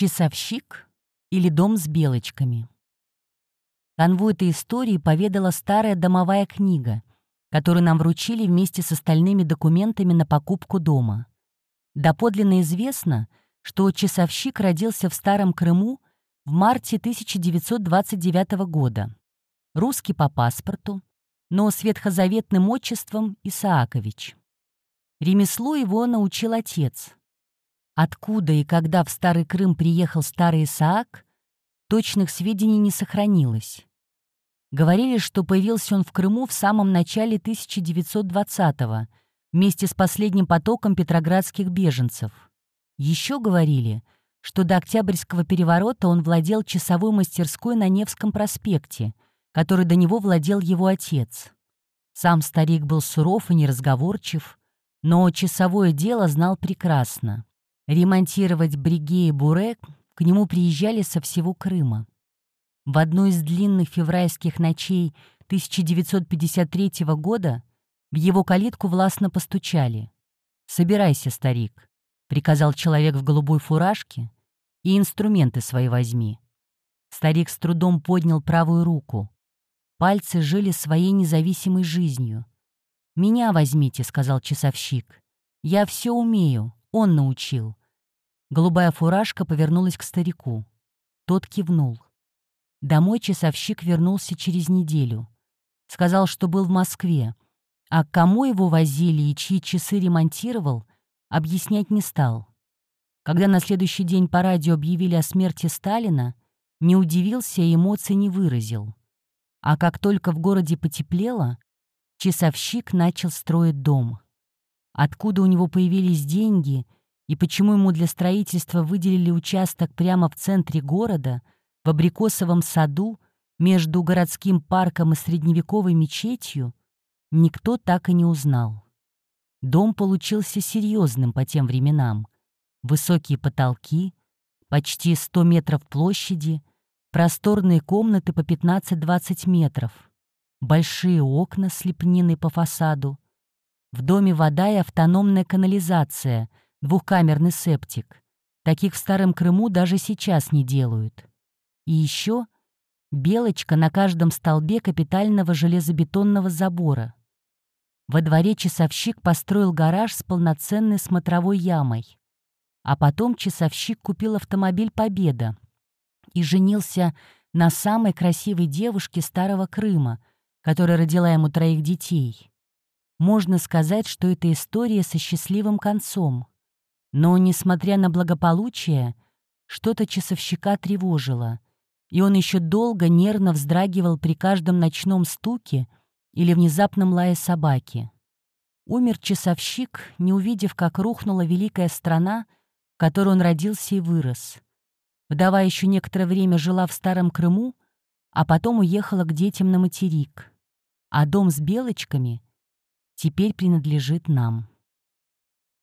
Часовщик или дом с белочками. Канву этой истории поведала старая домовая книга, которую нам вручили вместе с остальными документами на покупку дома. Доподлинно известно, что часовщик родился в Старом Крыму в марте 1929 года. Русский по паспорту, но с ветхозаветным отчеством Исаакович. Ремеслу его научил отец. Откуда и когда в Старый Крым приехал старый Исаак, точных сведений не сохранилось. Говорили, что появился он в Крыму в самом начале 1920-го, вместе с последним потоком петроградских беженцев. Еще говорили, что до Октябрьского переворота он владел часовой мастерской на Невском проспекте, который до него владел его отец. Сам старик был суров и неразговорчив, но часовое дело знал прекрасно. Ремонтировать бриге и бурек к нему приезжали со всего Крыма. В одну из длинных февральских ночей 1953 года в его калитку властно постучали. «Собирайся, старик», — приказал человек в голубой фуражке, — «и инструменты свои возьми». Старик с трудом поднял правую руку. Пальцы жили своей независимой жизнью. «Меня возьмите», — сказал часовщик. «Я все умею, он научил». Голубая фуражка повернулась к старику. Тот кивнул. Домой часовщик вернулся через неделю. Сказал, что был в Москве, а кому его возили и чьи часы ремонтировал, объяснять не стал. Когда на следующий день по радио объявили о смерти Сталина, не удивился и эмоций не выразил. А как только в городе потеплело, часовщик начал строить дом. Откуда у него появились деньги и почему ему для строительства выделили участок прямо в центре города, в абрикосовом саду, между городским парком и средневековой мечетью, никто так и не узнал. Дом получился серьезным по тем временам. Высокие потолки, почти 100 метров площади, просторные комнаты по 15-20 метров, большие окна с лепниной по фасаду. В доме вода и автономная канализация, двухкамерный септик. Таких в Старом Крыму даже сейчас не делают. И еще белочка на каждом столбе капитального железобетонного забора. Во дворе часовщик построил гараж с полноценной смотровой ямой. А потом часовщик купил автомобиль «Победа» и женился на самой красивой девушке Старого Крыма, которая родила ему троих детей. Можно сказать, что это история со счастливым концом. Но, несмотря на благополучие, что-то часовщика тревожило, и он еще долго нервно вздрагивал при каждом ночном стуке или внезапном лае собаки. Умер часовщик, не увидев, как рухнула великая страна, в которой он родился и вырос. Вдова еще некоторое время жила в Старом Крыму, а потом уехала к детям на материк. А дом с белочками теперь принадлежит нам.